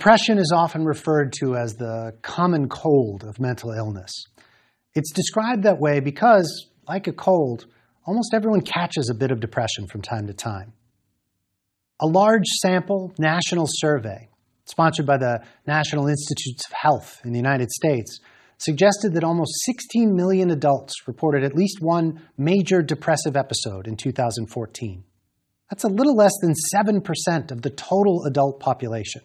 Depression is often referred to as the common cold of mental illness. It's described that way because, like a cold, almost everyone catches a bit of depression from time to time. A large sample national survey, sponsored by the National Institutes of Health in the United States, suggested that almost 16 million adults reported at least one major depressive episode in 2014. That's a little less than 7% of the total adult population.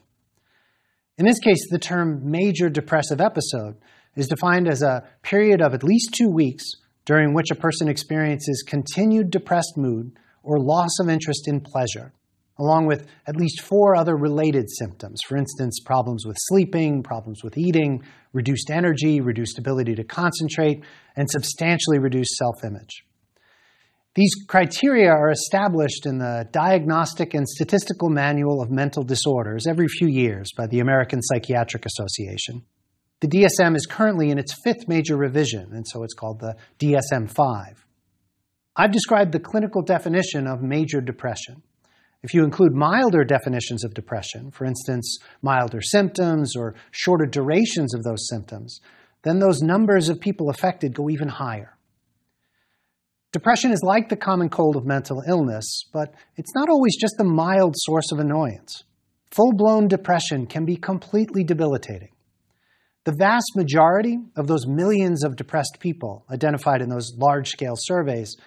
In this case, the term major depressive episode is defined as a period of at least two weeks during which a person experiences continued depressed mood or loss of interest in pleasure, along with at least four other related symptoms. For instance, problems with sleeping, problems with eating, reduced energy, reduced ability to concentrate, and substantially reduced self image. These criteria are established in the Diagnostic and Statistical Manual of Mental Disorders every few years by the American Psychiatric Association. The DSM is currently in its fifth major revision, and so it's called the DSM 5. I've described the clinical definition of major depression. If you include milder definitions of depression, for instance, milder symptoms or shorter durations of those symptoms, then those numbers of people affected go even higher. Depression is like the common cold of mental illness, but it's not always just a mild source of annoyance. Full blown depression can be completely debilitating. The vast majority of those millions of depressed people identified in those large scale surveys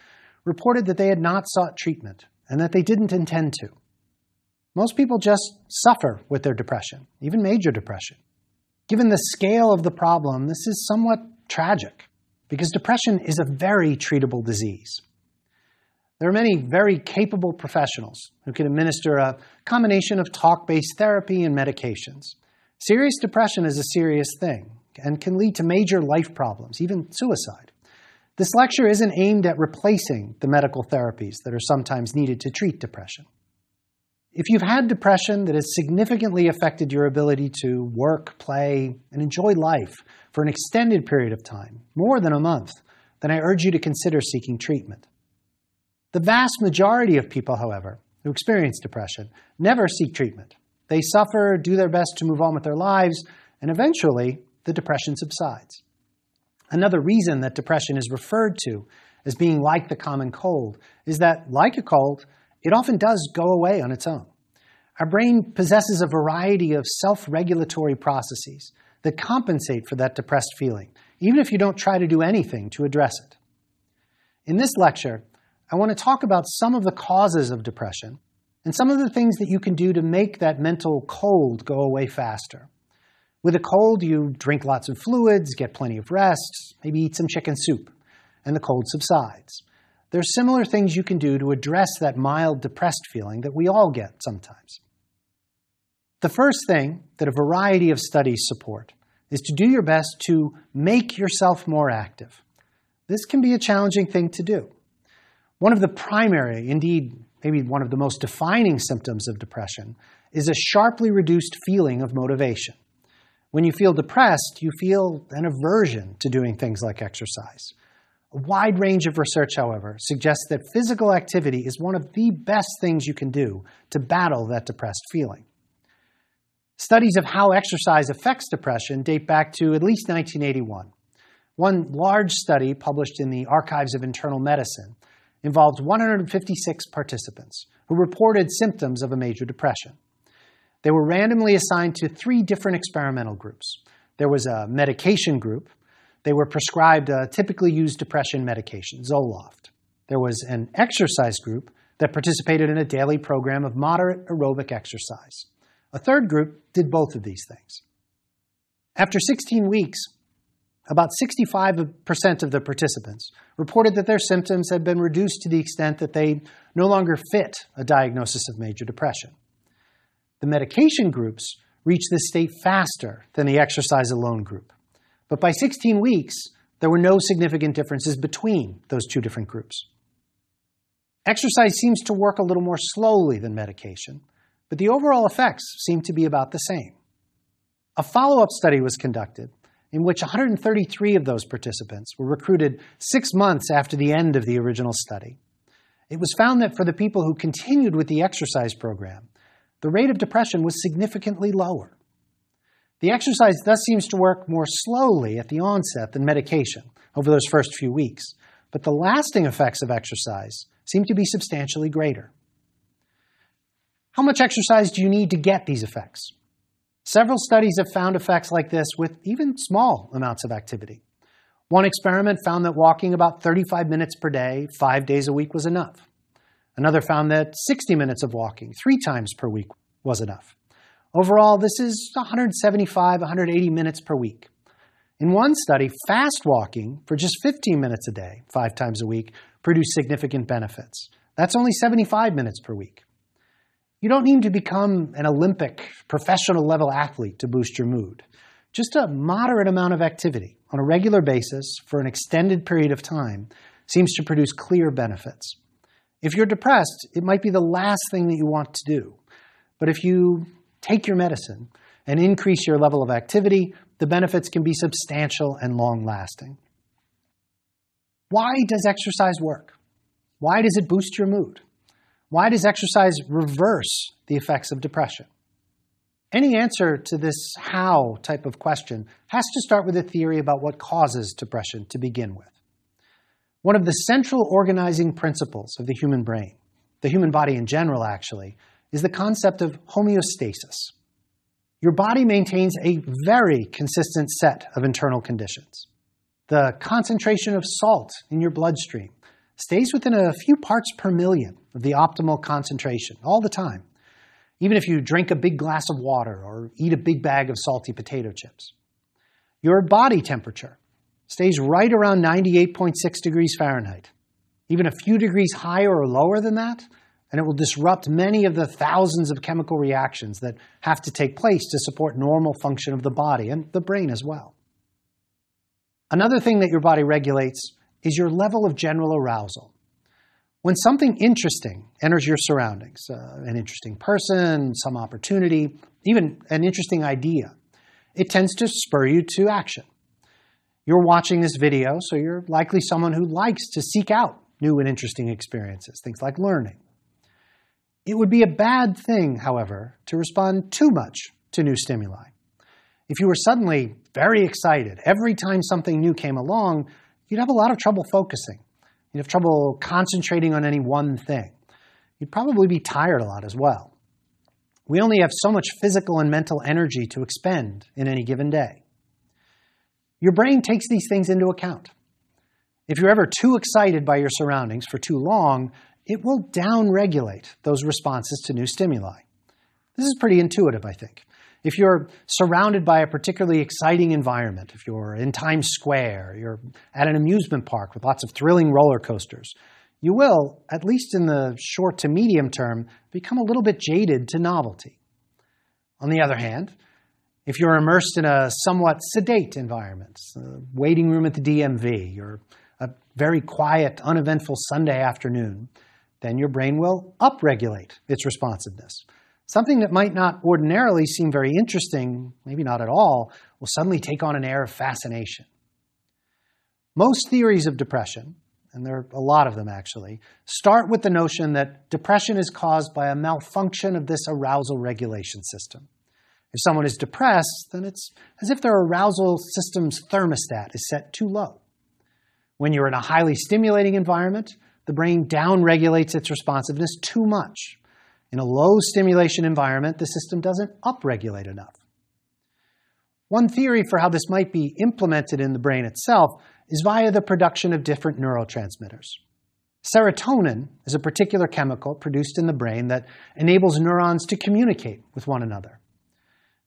reported that they had not sought treatment and that they didn't intend to. Most people just suffer with their depression, even major depression. Given the scale of the problem, this is somewhat tragic because depression is a very treatable disease. There are many very capable professionals who can administer a combination of talk based therapy and medications. Serious depression is a serious thing and can lead to major life problems, even suicide. This lecture isn't aimed at replacing the medical therapies that are sometimes needed to treat depression. If you've had depression that has significantly affected your ability to work, play, and enjoy life for an extended period of time, more than a month, then I urge you to consider seeking treatment. The vast majority of people, however, who experience depression never seek treatment. They suffer, do their best to move on with their lives, and eventually the depression subsides. Another reason that depression is referred to as being like the common cold is that, like a cold, it often does go away on its own. Our brain possesses a variety of self regulatory processes that compensate for that depressed feeling, even if you don't try to do anything to address it. In this lecture, I want to talk about some of the causes of depression and some of the things that you can do to make that mental cold go away faster. With a cold, you drink lots of fluids, get plenty of rest, maybe eat some chicken soup, and the cold subsides. There are similar things you can do to address that mild depressed feeling that we all get sometimes. The first thing that a variety of studies support is to do your best to make yourself more active. This can be a challenging thing to do. One of the primary, indeed, maybe one of the most defining symptoms of depression is a sharply reduced feeling of motivation. When you feel depressed, you feel an aversion to doing things like exercise. A wide range of research, however, suggests that physical activity is one of the best things you can do to battle that depressed feeling. Studies of how exercise affects depression date back to at least 1981. One large study published in the Archives of Internal Medicine involved 156 participants who reported symptoms of a major depression. They were randomly assigned to three different experimental groups. There was a medication group they were prescribed a typically used depression medication, Zoloft. There was an exercise group that participated in a daily program of moderate aerobic exercise. A third group did both of these things. After 16 weeks, about 65% of the participants reported that their symptoms had been reduced to the extent that they no longer fit a diagnosis of major depression. The medication groups reached this state faster than the exercise alone group. But by 16 weeks, there were no significant differences between those two different groups. Exercise seems to work a little more slowly than medication, but the overall effects seem to be about the same. A follow up study was conducted in which 133 of those participants were recruited six months after the end of the original study. It was found that for the people who continued with the exercise program, the rate of depression was significantly lower, The exercise thus seems to work more slowly at the onset than medication over those first few weeks, but the lasting effects of exercise seem to be substantially greater. How much exercise do you need to get these effects? Several studies have found effects like this with even small amounts of activity. One experiment found that walking about 35 minutes per day, five days a week, was enough. Another found that 60 minutes of walking, three times per week, was enough. Overall, this is 175, 180 minutes per week. In one study, fast walking for just 15 minutes a day, five times a week, produced significant benefits. That's only 75 minutes per week. You don't need to become an Olympic, professional level athlete to boost your mood. Just a moderate amount of activity on a regular basis for an extended period of time seems to produce clear benefits. If you're depressed, it might be the last thing that you want to do. But if you take your medicine and increase your level of activity, the benefits can be substantial and long lasting. Why does exercise work? Why does it boost your mood? Why does exercise reverse the effects of depression? Any answer to this how type of question has to start with a theory about what causes depression to begin with. One of the central organizing principles of the human brain, the human body in general actually, is the concept of homeostasis. Your body maintains a very consistent set of internal conditions. The concentration of salt in your bloodstream stays within a few parts per million of the optimal concentration all the time, even if you drink a big glass of water or eat a big bag of salty potato chips. Your body temperature stays right around 98.6 degrees Fahrenheit. Even a few degrees higher or lower than that, and it will disrupt many of the thousands of chemical reactions that have to take place to support normal function of the body and the brain as well. Another thing that your body regulates is your level of general arousal. When something interesting enters your surroundings, uh, an interesting person, some opportunity, even an interesting idea, it tends to spur you to action. You're watching this video, so you're likely someone who likes to seek out new and interesting experiences, things like learning. It would be a bad thing, however, to respond too much to new stimuli. If you were suddenly very excited every time something new came along, you'd have a lot of trouble focusing. You'd have trouble concentrating on any one thing. You'd probably be tired a lot as well. We only have so much physical and mental energy to expend in any given day. Your brain takes these things into account. If you're ever too excited by your surroundings for too long, it will downregulate those responses to new stimuli. This is pretty intuitive, I think. If you're surrounded by a particularly exciting environment, if you're in Times Square, you're at an amusement park with lots of thrilling roller coasters, you will, at least in the short to medium term, become a little bit jaded to novelty. On the other hand, if you're immersed in a somewhat sedate environment, a waiting room at the DMV, or a very quiet, uneventful Sunday afternoon, then your brain will upregulate its responsiveness. Something that might not ordinarily seem very interesting, maybe not at all, will suddenly take on an air of fascination. Most theories of depression, and there are a lot of them actually, start with the notion that depression is caused by a malfunction of this arousal regulation system. If someone is depressed, then it's as if their arousal system's thermostat is set too low. When you're in a highly stimulating environment, the brain downregulates its responsiveness too much in a low stimulation environment, the system doesn't upregulate enough. One theory for how this might be implemented in the brain itself is via the production of different neurotransmitters. Serotonin is a particular chemical produced in the brain that enables neurons to communicate with one another.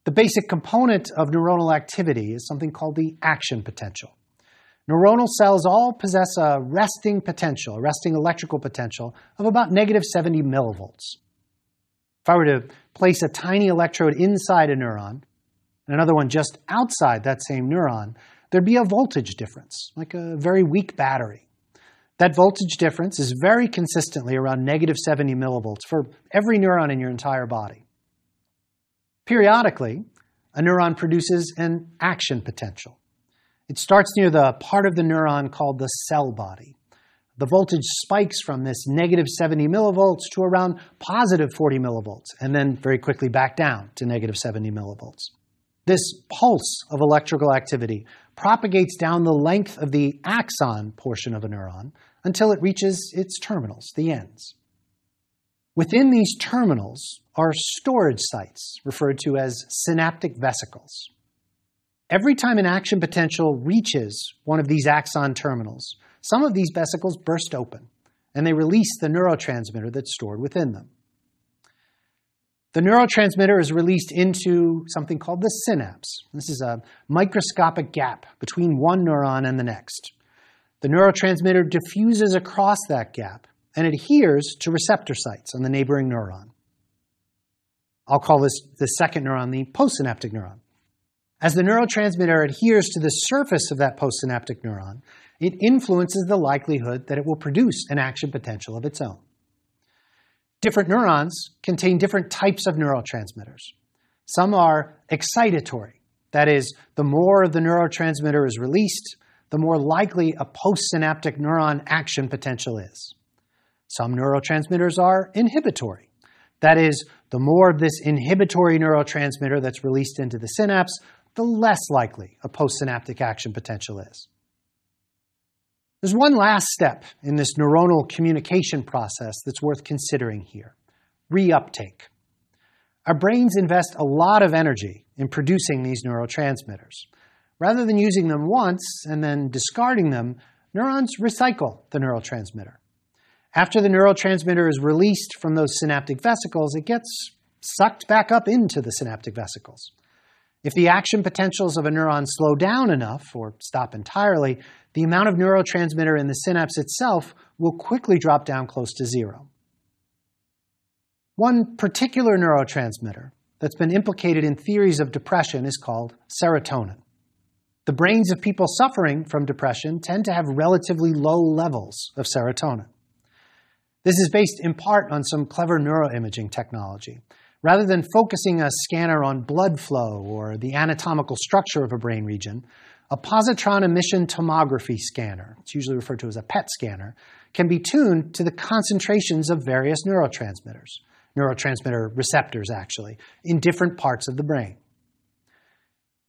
The basic component of neuronal activity is something called the action potential. Neuronal cells all possess a resting potential, a resting electrical potential of about negative 70 millivolts. If I were to place a tiny electrode inside a neuron and another one just outside that same neuron, there'd be a voltage difference, like a very weak battery. That voltage difference is very consistently around negative 70 millivolts for every neuron in your entire body. Periodically, a neuron produces an action potential. It starts near the part of the neuron called the cell body the voltage spikes from this negative 70 millivolts to around positive 40 millivolts, and then very quickly back down to negative 70 millivolts. This pulse of electrical activity propagates down the length of the axon portion of a neuron until it reaches its terminals, the ends. Within these terminals are storage sites, referred to as synaptic vesicles. Every time an action potential reaches one of these axon terminals, some of these vesicles burst open, and they release the neurotransmitter that's stored within them. The neurotransmitter is released into something called the synapse. This is a microscopic gap between one neuron and the next. The neurotransmitter diffuses across that gap and adheres to receptor sites on the neighboring neuron. I'll call this the second neuron the postsynaptic neuron. As the neurotransmitter adheres to the surface of that postsynaptic neuron, it influences the likelihood that it will produce an action potential of its own. Different neurons contain different types of neurotransmitters. Some are excitatory, that is, the more of the neurotransmitter is released, the more likely a postsynaptic neuron action potential is. Some neurotransmitters are inhibitory. That is, the more of this inhibitory neurotransmitter that's released into the synapse, the less likely a postsynaptic action potential is. There's one last step in this neuronal communication process that's worth considering here reuptake. Our brains invest a lot of energy in producing these neurotransmitters. Rather than using them once and then discarding them, neurons recycle the neurotransmitter. After the neurotransmitter is released from those synaptic vesicles, it gets sucked back up into the synaptic vesicles. If the action potentials of a neuron slow down enough, or stop entirely, the amount of neurotransmitter in the synapse itself will quickly drop down close to zero. One particular neurotransmitter that's been implicated in theories of depression is called serotonin. The brains of people suffering from depression tend to have relatively low levels of serotonin. This is based in part on some clever neuroimaging technology. Rather than focusing a scanner on blood flow or the anatomical structure of a brain region, a positron emission tomography scanner, it's usually referred to as a PET scanner, can be tuned to the concentrations of various neurotransmitters, neurotransmitter receptors actually, in different parts of the brain.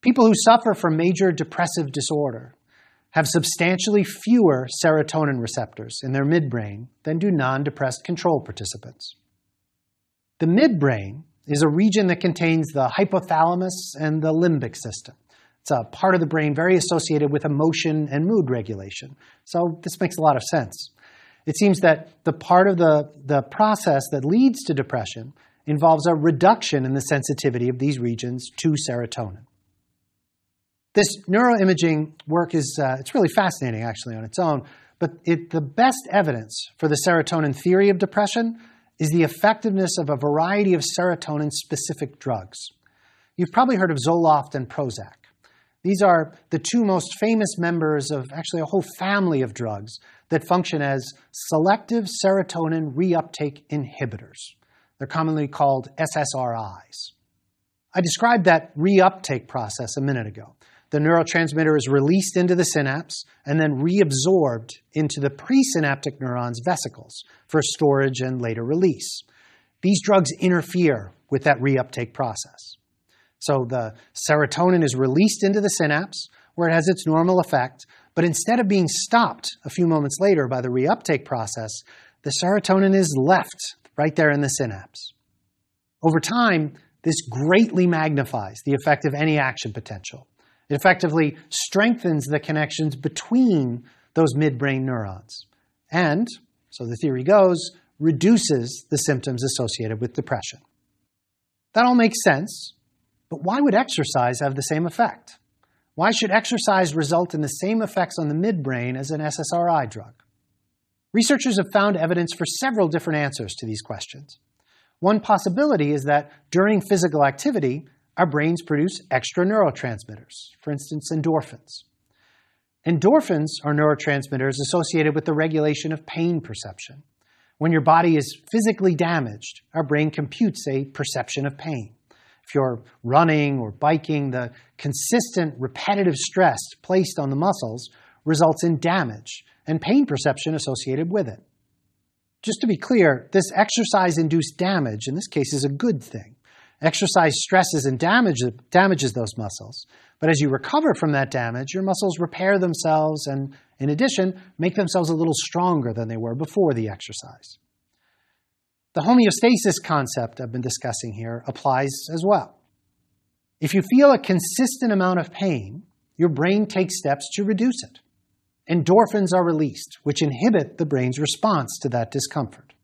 People who suffer from major depressive disorder have substantially fewer serotonin receptors in their midbrain than do non depressed control participants. The midbrain is a region that contains the hypothalamus and the limbic system. It's a part of the brain very associated with emotion and mood regulation. So this makes a lot of sense. It seems that the part of the, the process that leads to depression involves a reduction in the sensitivity of these regions to serotonin. This neuroimaging work is uh, it's really fascinating actually on its own, but it, the best evidence for the serotonin theory of depression is the effectiveness of a variety of serotonin specific drugs. You've probably heard of Zoloft and Prozac. These are the two most famous members of actually a whole family of drugs that function as selective serotonin reuptake inhibitors. They're commonly called SSRIs. I described that reuptake process a minute ago the neurotransmitter is released into the synapse and then reabsorbed into the presynaptic neuron's vesicles for storage and later release. These drugs interfere with that reuptake process. So the serotonin is released into the synapse where it has its normal effect, but instead of being stopped a few moments later by the reuptake process, the serotonin is left right there in the synapse. Over time, this greatly magnifies the effect of any action potential. It effectively strengthens the connections between those midbrain neurons and, so the theory goes, reduces the symptoms associated with depression. That all makes sense, but why would exercise have the same effect? Why should exercise result in the same effects on the midbrain as an SSRI drug? Researchers have found evidence for several different answers to these questions. One possibility is that during physical activity, our brains produce extra neurotransmitters, for instance, endorphins. Endorphins are neurotransmitters associated with the regulation of pain perception. When your body is physically damaged, our brain computes a perception of pain. If you're running or biking, the consistent repetitive stress placed on the muscles results in damage and pain perception associated with it. Just to be clear, this exercise induced damage in this case is a good thing Exercise stresses and damage, damages those muscles. But as you recover from that damage, your muscles repair themselves and, in addition, make themselves a little stronger than they were before the exercise. The homeostasis concept I've been discussing here applies as well. If you feel a consistent amount of pain, your brain takes steps to reduce it. Endorphins are released, which inhibit the brain's response to that discomfort.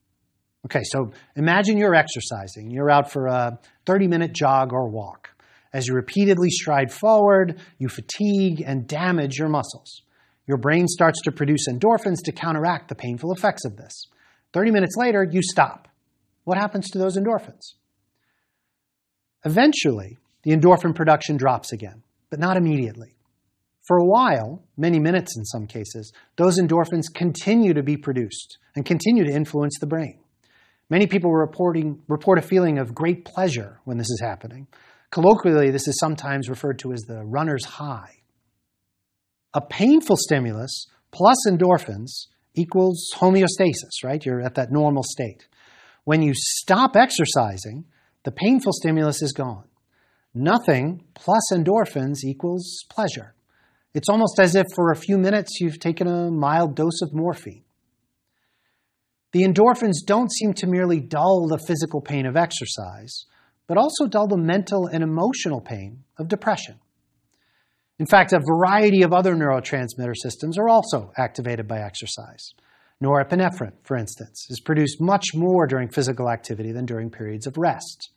Okay, so imagine you're exercising. You're out for a 30 minute jog or walk. As you repeatedly stride forward, you fatigue and damage your muscles. Your brain starts to produce endorphins to counteract the painful effects of this. 30 minutes later, you stop. What happens to those endorphins? Eventually, the endorphin production drops again, but not immediately. For a while, many minutes in some cases, those endorphins continue to be produced and continue to influence the brain. Many people reporting, report a feeling of great pleasure when this is happening, Colloquially, this is sometimes referred to as the runner's high. A painful stimulus plus endorphins equals homeostasis, right? You're at that normal state. When you stop exercising, the painful stimulus is gone. Nothing plus endorphins equals pleasure. It's almost as if for a few minutes you've taken a mild dose of morphine. The endorphins don't seem to merely dull the physical pain of exercise, but also dull the mental and emotional pain of depression. In fact, a variety of other neurotransmitter systems are also activated by exercise. Norepinephrine, for instance, is produced much more during physical activity than during periods of rest.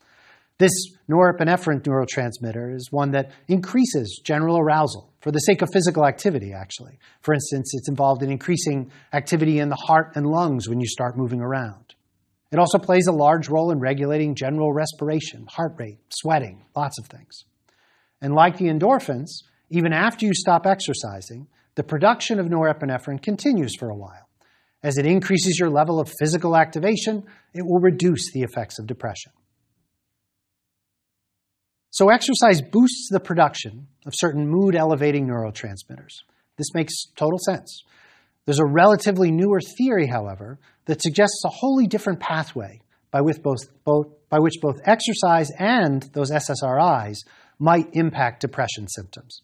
This norepinephrine neurotransmitter is one that increases general arousal for the sake of physical activity, actually. For instance, it's involved in increasing activity in the heart and lungs when you start moving around. It also plays a large role in regulating general respiration, heart rate, sweating, lots of things. And like the endorphins, even after you stop exercising, the production of norepinephrine continues for a while. As it increases your level of physical activation, it will reduce the effects of depression. So, exercise boosts the production of certain mood elevating neurotransmitters. This makes total sense. There's a relatively newer theory, however, that suggests a wholly different pathway by which both, both, by which both exercise and those SSRIs might impact depression symptoms.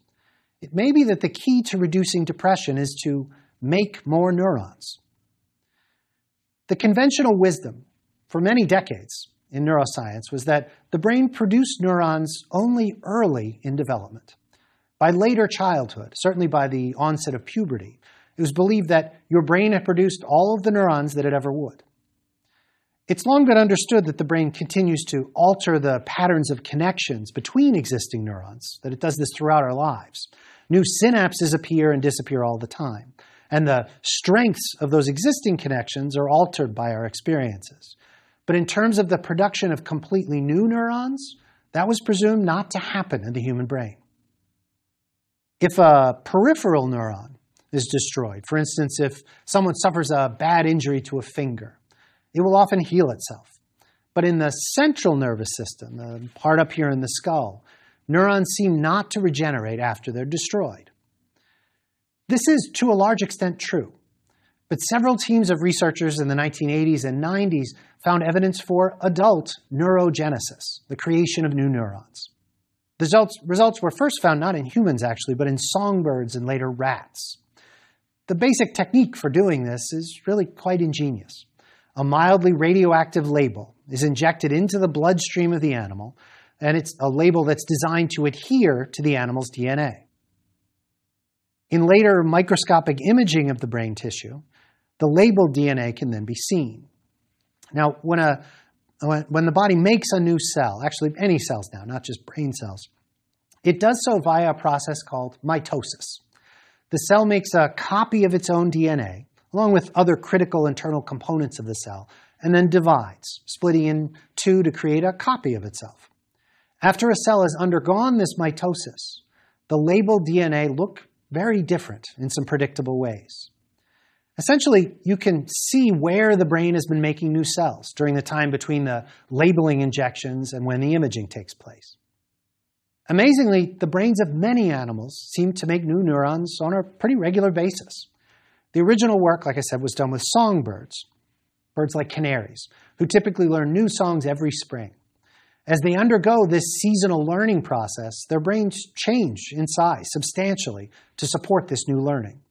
It may be that the key to reducing depression is to make more neurons. The conventional wisdom for many decades in neuroscience was that the brain produced neurons only early in development. By later childhood, certainly by the onset of puberty, it was believed that your brain had produced all of the neurons that it ever would. It's long been understood that the brain continues to alter the patterns of connections between existing neurons, that it does this throughout our lives. New synapses appear and disappear all the time, and the strengths of those existing connections are altered by our experiences. But in terms of the production of completely new neurons, that was presumed not to happen in the human brain. If a peripheral neuron is destroyed. For instance, if someone suffers a bad injury to a finger, it will often heal itself. But in the central nervous system, the part up here in the skull, neurons seem not to regenerate after they're destroyed. This is to a large extent true, but several teams of researchers in the 1980s and 90s found evidence for adult neurogenesis, the creation of new neurons. The results, results were first found not in humans, actually, but in songbirds and later rats. The basic technique for doing this is really quite ingenious. A mildly radioactive label is injected into the bloodstream of the animal, and it's a label that's designed to adhere to the animal's DNA. In later microscopic imaging of the brain tissue, the labeled DNA can then be seen. Now, when, a, when the body makes a new cell, actually any cells now, not just brain cells, it does so via a process called mitosis the cell makes a copy of its own DNA, along with other critical internal components of the cell, and then divides, splitting in two to create a copy of itself. After a cell has undergone this mitosis, the labeled DNA look very different in some predictable ways. Essentially, you can see where the brain has been making new cells during the time between the labeling injections and when the imaging takes place. Amazingly, the brains of many animals seem to make new neurons on a pretty regular basis. The original work, like I said, was done with songbirds, birds like canaries, who typically learn new songs every spring. As they undergo this seasonal learning process, their brains change in size substantially to support this new learning.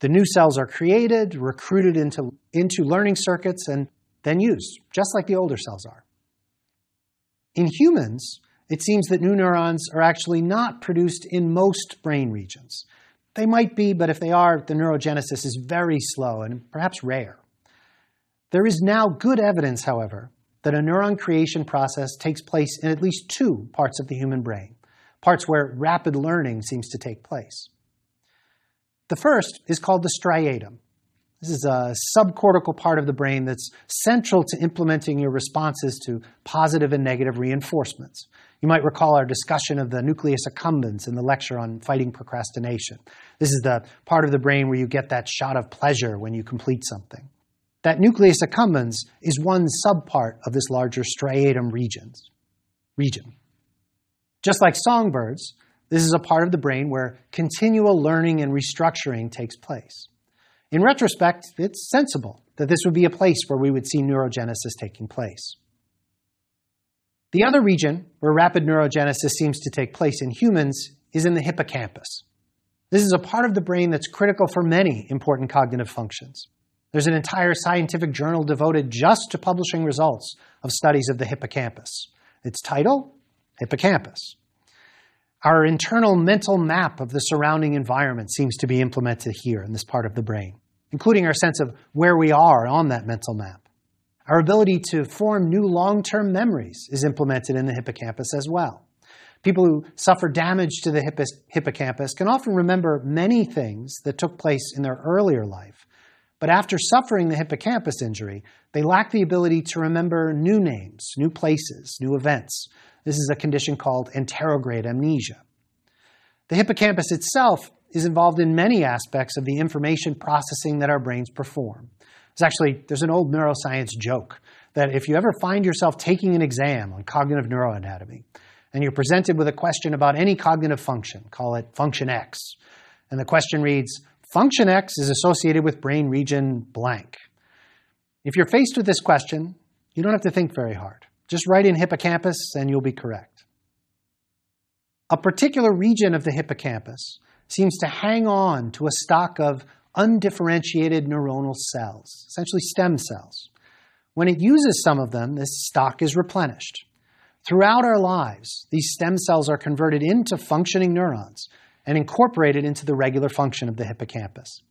The new cells are created, recruited into, into learning circuits, and then used, just like the older cells are. In humans, it seems that new neurons are actually not produced in most brain regions. They might be, but if they are, the neurogenesis is very slow and perhaps rare. There is now good evidence, however, that a neuron creation process takes place in at least two parts of the human brain, parts where rapid learning seems to take place. The first is called the striatum. This is a subcortical part of the brain that's central to implementing your responses to positive and negative reinforcements. You might recall our discussion of the nucleus accumbens in the lecture on fighting procrastination. This is the part of the brain where you get that shot of pleasure when you complete something. That nucleus accumbens is one subpart of this larger striatum regions, region. Just like songbirds, this is a part of the brain where continual learning and restructuring takes place. In retrospect, it's sensible that this would be a place where we would see neurogenesis taking place. The other region where rapid neurogenesis seems to take place in humans is in the hippocampus. This is a part of the brain that's critical for many important cognitive functions. There's an entire scientific journal devoted just to publishing results of studies of the hippocampus. Its title? Hippocampus. Our internal mental map of the surrounding environment seems to be implemented here in this part of the brain, including our sense of where we are on that mental map. Our ability to form new long-term memories is implemented in the hippocampus as well. People who suffer damage to the hippocampus can often remember many things that took place in their earlier life. But after suffering the hippocampus injury, they lack the ability to remember new names, new places, new events, this is a condition called anterograde amnesia. The hippocampus itself is involved in many aspects of the information processing that our brains perform. There's actually there's an old neuroscience joke that if you ever find yourself taking an exam on cognitive neuroanatomy and you're presented with a question about any cognitive function, call it function X, and the question reads, function X is associated with brain region blank. If you're faced with this question, you don't have to think very hard. Just write in hippocampus and you'll be correct. A particular region of the hippocampus seems to hang on to a stock of undifferentiated neuronal cells, essentially stem cells. When it uses some of them, this stock is replenished. Throughout our lives, these stem cells are converted into functioning neurons and incorporated into the regular function of the hippocampus.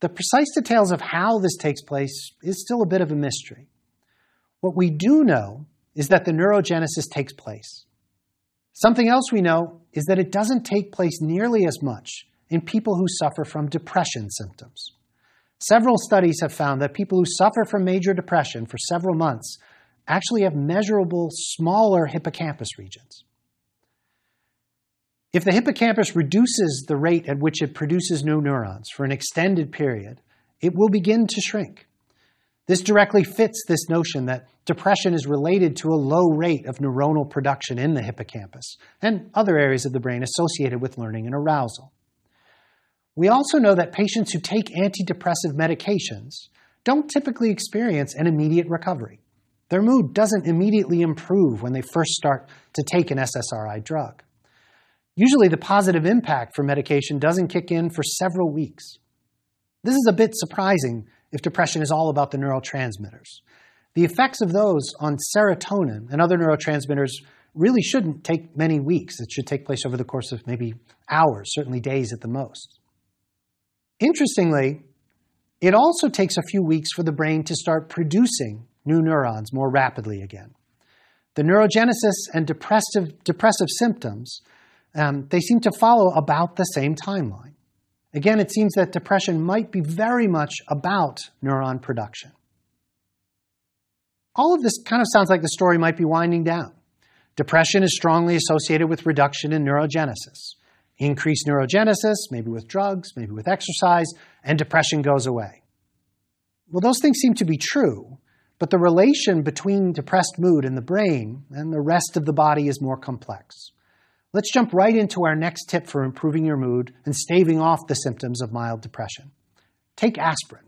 The precise details of how this takes place is still a bit of a mystery. What we do know is that the neurogenesis takes place. Something else we know is that it doesn't take place nearly as much in people who suffer from depression symptoms. Several studies have found that people who suffer from major depression for several months actually have measurable smaller hippocampus regions. If the hippocampus reduces the rate at which it produces new neurons for an extended period, it will begin to shrink. This directly fits this notion that depression is related to a low rate of neuronal production in the hippocampus and other areas of the brain associated with learning and arousal. We also know that patients who take antidepressive medications don't typically experience an immediate recovery. Their mood doesn't immediately improve when they first start to take an SSRI drug. Usually, the positive impact for medication doesn't kick in for several weeks. This is a bit surprising if depression is all about the neurotransmitters. The effects of those on serotonin and other neurotransmitters really shouldn't take many weeks. It should take place over the course of maybe hours, certainly days at the most. Interestingly, it also takes a few weeks for the brain to start producing new neurons more rapidly again. The neurogenesis and depressive, depressive symptoms, um, they seem to follow about the same timeline. Again, it seems that depression might be very much about neuron production. All of this kind of sounds like the story might be winding down. Depression is strongly associated with reduction in neurogenesis. Increased neurogenesis, maybe with drugs, maybe with exercise, and depression goes away. Well, those things seem to be true, but the relation between depressed mood and the brain and the rest of the body is more complex. Let's jump right into our next tip for improving your mood and staving off the symptoms of mild depression. Take aspirin.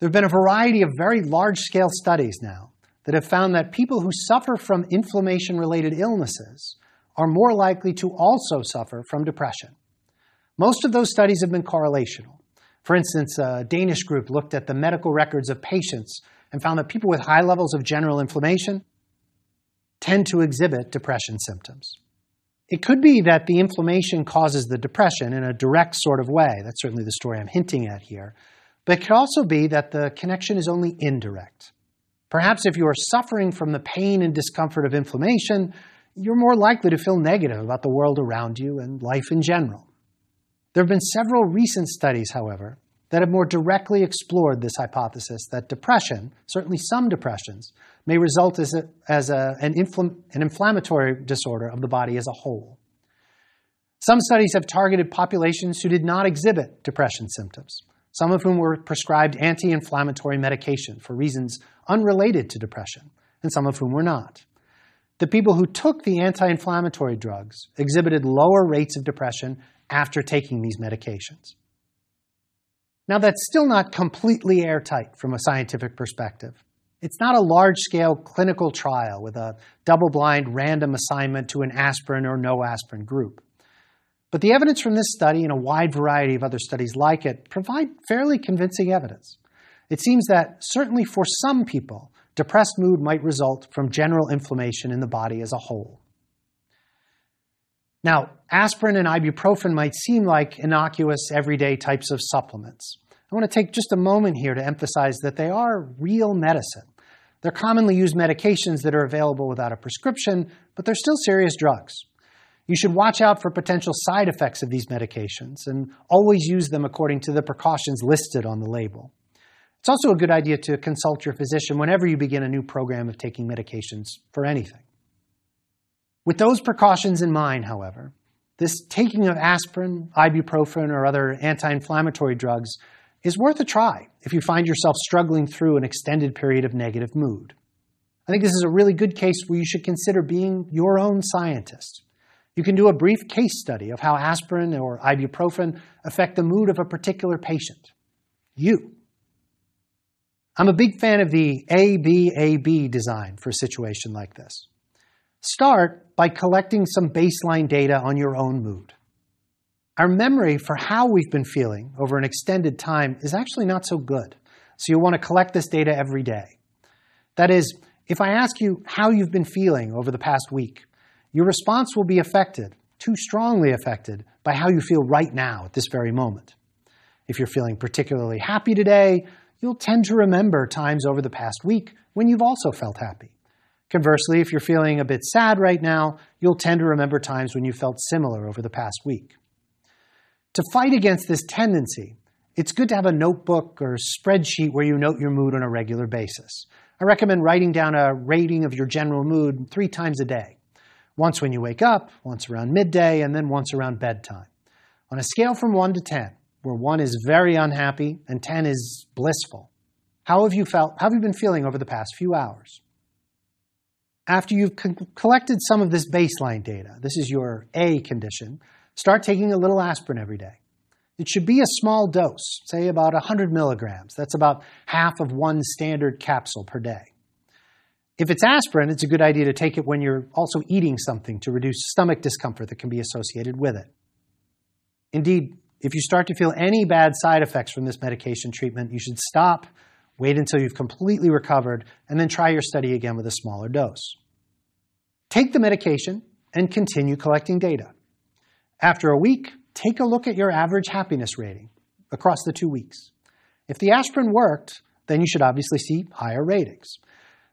There have been a variety of very large scale studies now that have found that people who suffer from inflammation related illnesses are more likely to also suffer from depression. Most of those studies have been correlational. For instance, a Danish group looked at the medical records of patients and found that people with high levels of general inflammation tend to exhibit depression symptoms. It could be that the inflammation causes the depression in a direct sort of way. That's certainly the story I'm hinting at here. But it could also be that the connection is only indirect. Perhaps if you are suffering from the pain and discomfort of inflammation, you're more likely to feel negative about the world around you and life in general. There have been several recent studies, however, that have more directly explored this hypothesis that depression, certainly some depressions, may result as, a, as a, an, infl an inflammatory disorder of the body as a whole. Some studies have targeted populations who did not exhibit depression symptoms, some of whom were prescribed anti inflammatory medication for reasons unrelated to depression, and some of whom were not. The people who took the anti inflammatory drugs exhibited lower rates of depression after taking these medications. Now, that's still not completely airtight from a scientific perspective. It's not a large scale clinical trial with a double blind random assignment to an aspirin or no aspirin group. But the evidence from this study and a wide variety of other studies like it provide fairly convincing evidence. It seems that certainly for some people, depressed mood might result from general inflammation in the body as a whole. Now, aspirin and ibuprofen might seem like innocuous, everyday types of supplements. I want to take just a moment here to emphasize that they are real medicine. They're commonly used medications that are available without a prescription, but they're still serious drugs. You should watch out for potential side effects of these medications and always use them according to the precautions listed on the label. It's also a good idea to consult your physician whenever you begin a new program of taking medications for anything. With those precautions in mind, however, this taking of aspirin, ibuprofen, or other anti inflammatory drugs is worth a try if you find yourself struggling through an extended period of negative mood. I think this is a really good case where you should consider being your own scientist. You can do a brief case study of how aspirin or ibuprofen affect the mood of a particular patient. You. I'm a big fan of the ABAB design for a situation like this. Start by collecting some baseline data on your own mood. Our memory for how we've been feeling over an extended time is actually not so good, so you'll want to collect this data every day. That is, if I ask you how you've been feeling over the past week, your response will be affected, too strongly affected, by how you feel right now at this very moment. If you're feeling particularly happy today, you'll tend to remember times over the past week when you've also felt happy. Conversely, if you're feeling a bit sad right now, you'll tend to remember times when you felt similar over the past week. To fight against this tendency, it's good to have a notebook or spreadsheet where you note your mood on a regular basis. I recommend writing down a rating of your general mood three times a day. Once when you wake up, once around midday, and then once around bedtime. On a scale from 1 to 10, where 1 is very unhappy and 10 is blissful, how have you felt, how have you been feeling over the past few hours? After you've collected some of this baseline data, this is your A condition, start taking a little aspirin every day. It should be a small dose, say about 100 milligrams. That's about half of one standard capsule per day. If it's aspirin, it's a good idea to take it when you're also eating something to reduce stomach discomfort that can be associated with it. Indeed, if you start to feel any bad side effects from this medication treatment, you should stop Wait until you've completely recovered, and then try your study again with a smaller dose. Take the medication and continue collecting data. After a week, take a look at your average happiness rating across the two weeks. If the aspirin worked, then you should obviously see higher ratings.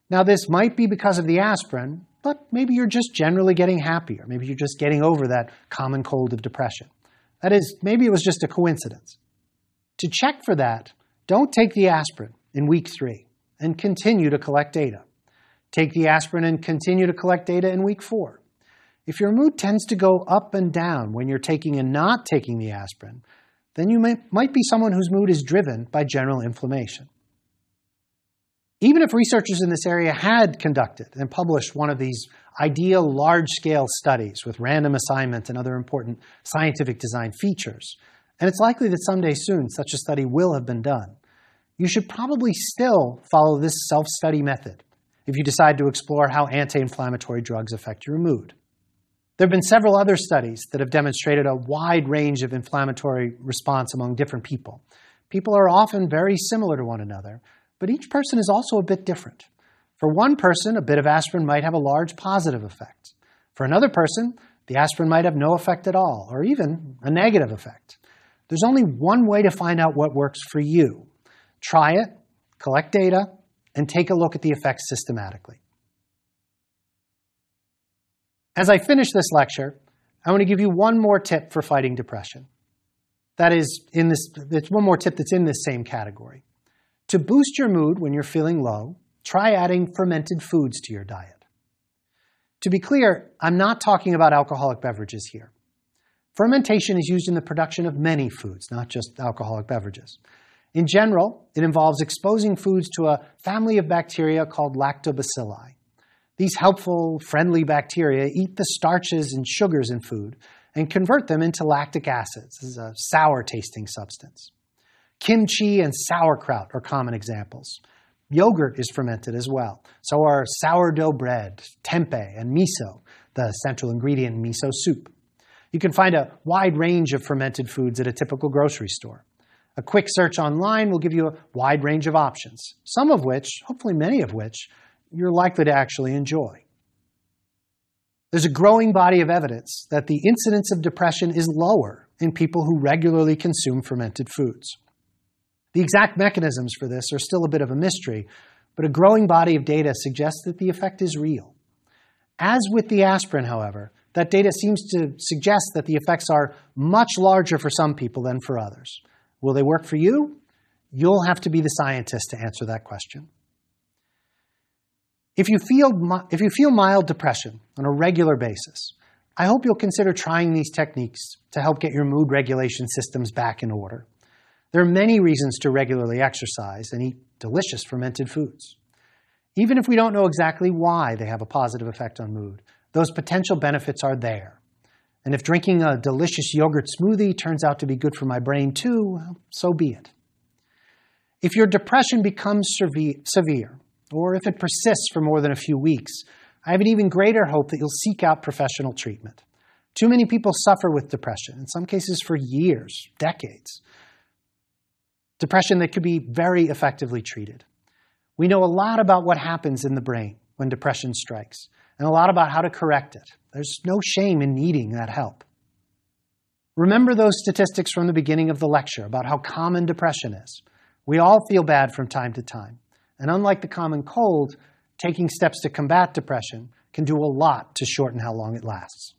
Now, this might be because of the aspirin, but maybe you're just generally getting happier. Maybe you're just getting over that common cold of depression. That is, maybe it was just a coincidence. To check for that, don't take the aspirin in week three and continue to collect data. Take the aspirin and continue to collect data in week four. If your mood tends to go up and down when you're taking and not taking the aspirin, then you may, might be someone whose mood is driven by general inflammation. Even if researchers in this area had conducted and published one of these ideal large scale studies with random assignment and other important scientific design features, and it's likely that someday soon such a study will have been done, you should probably still follow this self-study method if you decide to explore how anti inflammatory drugs affect your mood. There have been several other studies that have demonstrated a wide range of inflammatory response among different people. People are often very similar to one another, but each person is also a bit different. For one person, a bit of aspirin might have a large positive effect. For another person, the aspirin might have no effect at all, or even a negative effect. There's only one way to find out what works for you. Try it, collect data, and take a look at the effects systematically. As I finish this lecture, I want to give you one more tip for fighting depression. That is, in this, it's one more tip that's in this same category. To boost your mood when you're feeling low, try adding fermented foods to your diet. To be clear, I'm not talking about alcoholic beverages here. Fermentation is used in the production of many foods, not just alcoholic beverages. In general, it involves exposing foods to a family of bacteria called lactobacilli. These helpful, friendly bacteria eat the starches and sugars in food and convert them into lactic acids. This is a sour tasting substance. Kimchi and sauerkraut are common examples. Yogurt is fermented as well. So are sourdough bread, tempeh, and miso, the central ingredient in miso soup. You can find a wide range of fermented foods at a typical grocery store. A quick search online will give you a wide range of options, some of which, hopefully many of which, you're likely to actually enjoy. There's a growing body of evidence that the incidence of depression is lower in people who regularly consume fermented foods. The exact mechanisms for this are still a bit of a mystery, but a growing body of data suggests that the effect is real. As with the aspirin, however, that data seems to suggest that the effects are much larger for some people than for others. Will they work for you? You'll have to be the scientist to answer that question. If you feel, if you feel mild depression on a regular basis, I hope you'll consider trying these techniques to help get your mood regulation systems back in order. There are many reasons to regularly exercise and eat delicious fermented foods. Even if we don't know exactly why they have a positive effect on mood, those potential benefits are there. And if drinking a delicious yogurt smoothie turns out to be good for my brain too, well, so be it. If your depression becomes severe, or if it persists for more than a few weeks, I have an even greater hope that you'll seek out professional treatment. Too many people suffer with depression, in some cases for years, decades. Depression that could be very effectively treated. We know a lot about what happens in the brain when depression strikes and a lot about how to correct it. There's no shame in needing that help. Remember those statistics from the beginning of the lecture about how common depression is. We all feel bad from time to time. And unlike the common cold, taking steps to combat depression can do a lot to shorten how long it lasts.